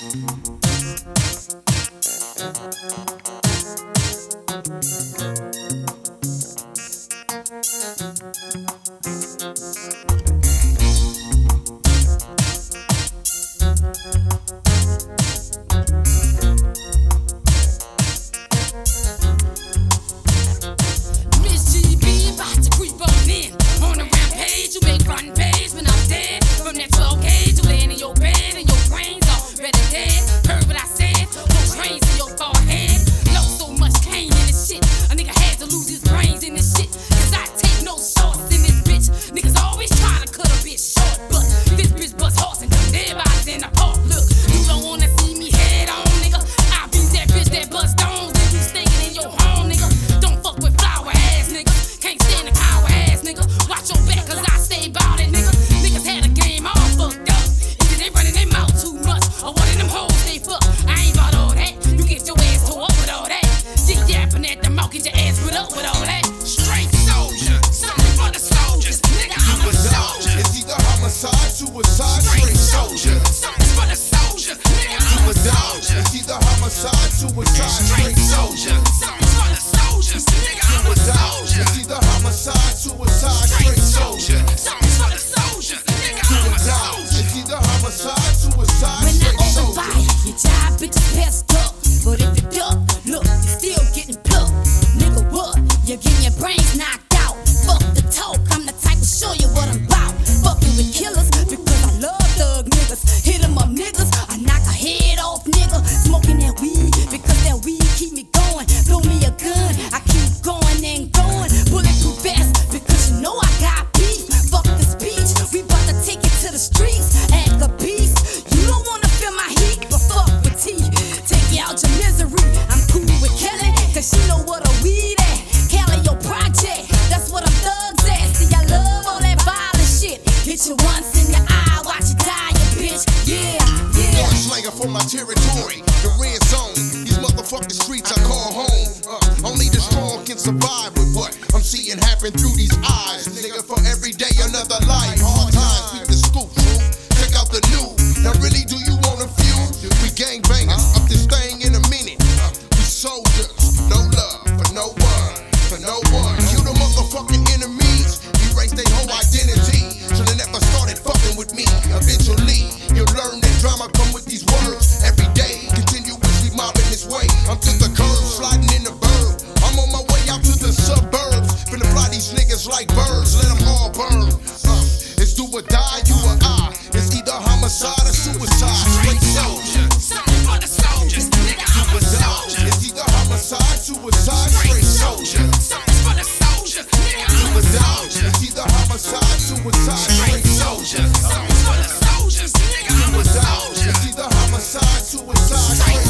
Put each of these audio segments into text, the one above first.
Thank you. survive with what I'm seeing happen through these eyes. Nigga, for every day another life. Straight soldier, something for the soldiers, nigga. I'm a soldier. Either homicide, suicide. Straight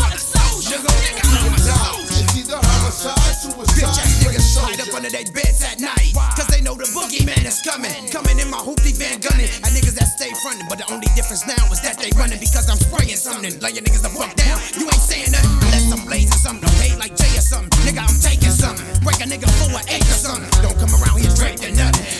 for the soldiers, nigga. I'm a soldier. Either homicide, suicide. Bitch up under beds at they know the boogeyman is coming. Coming in my hoopty van gunning. Niggas that stay but the only difference now is that they running because I'm something. Niggas the fuck down. You ain't saying nothing unless I'm blazing something. Like Jay or something, nigga. I'm taking something. Break a nigga for an eight or something. Don't come around here draped nothing.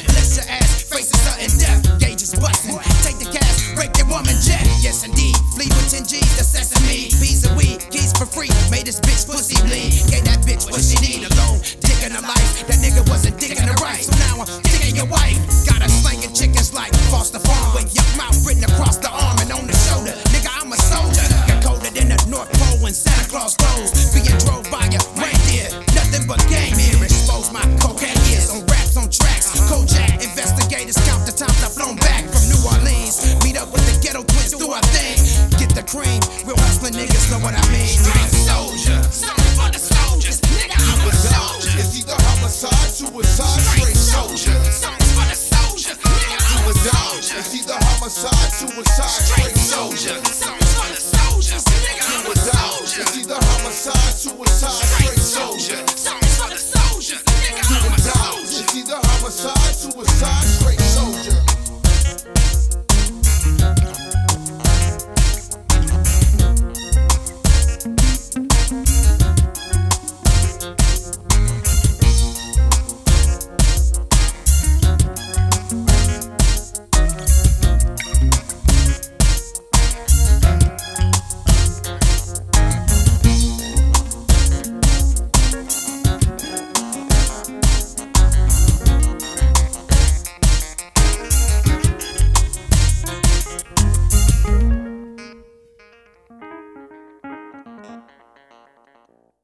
what she need alone. Taking a life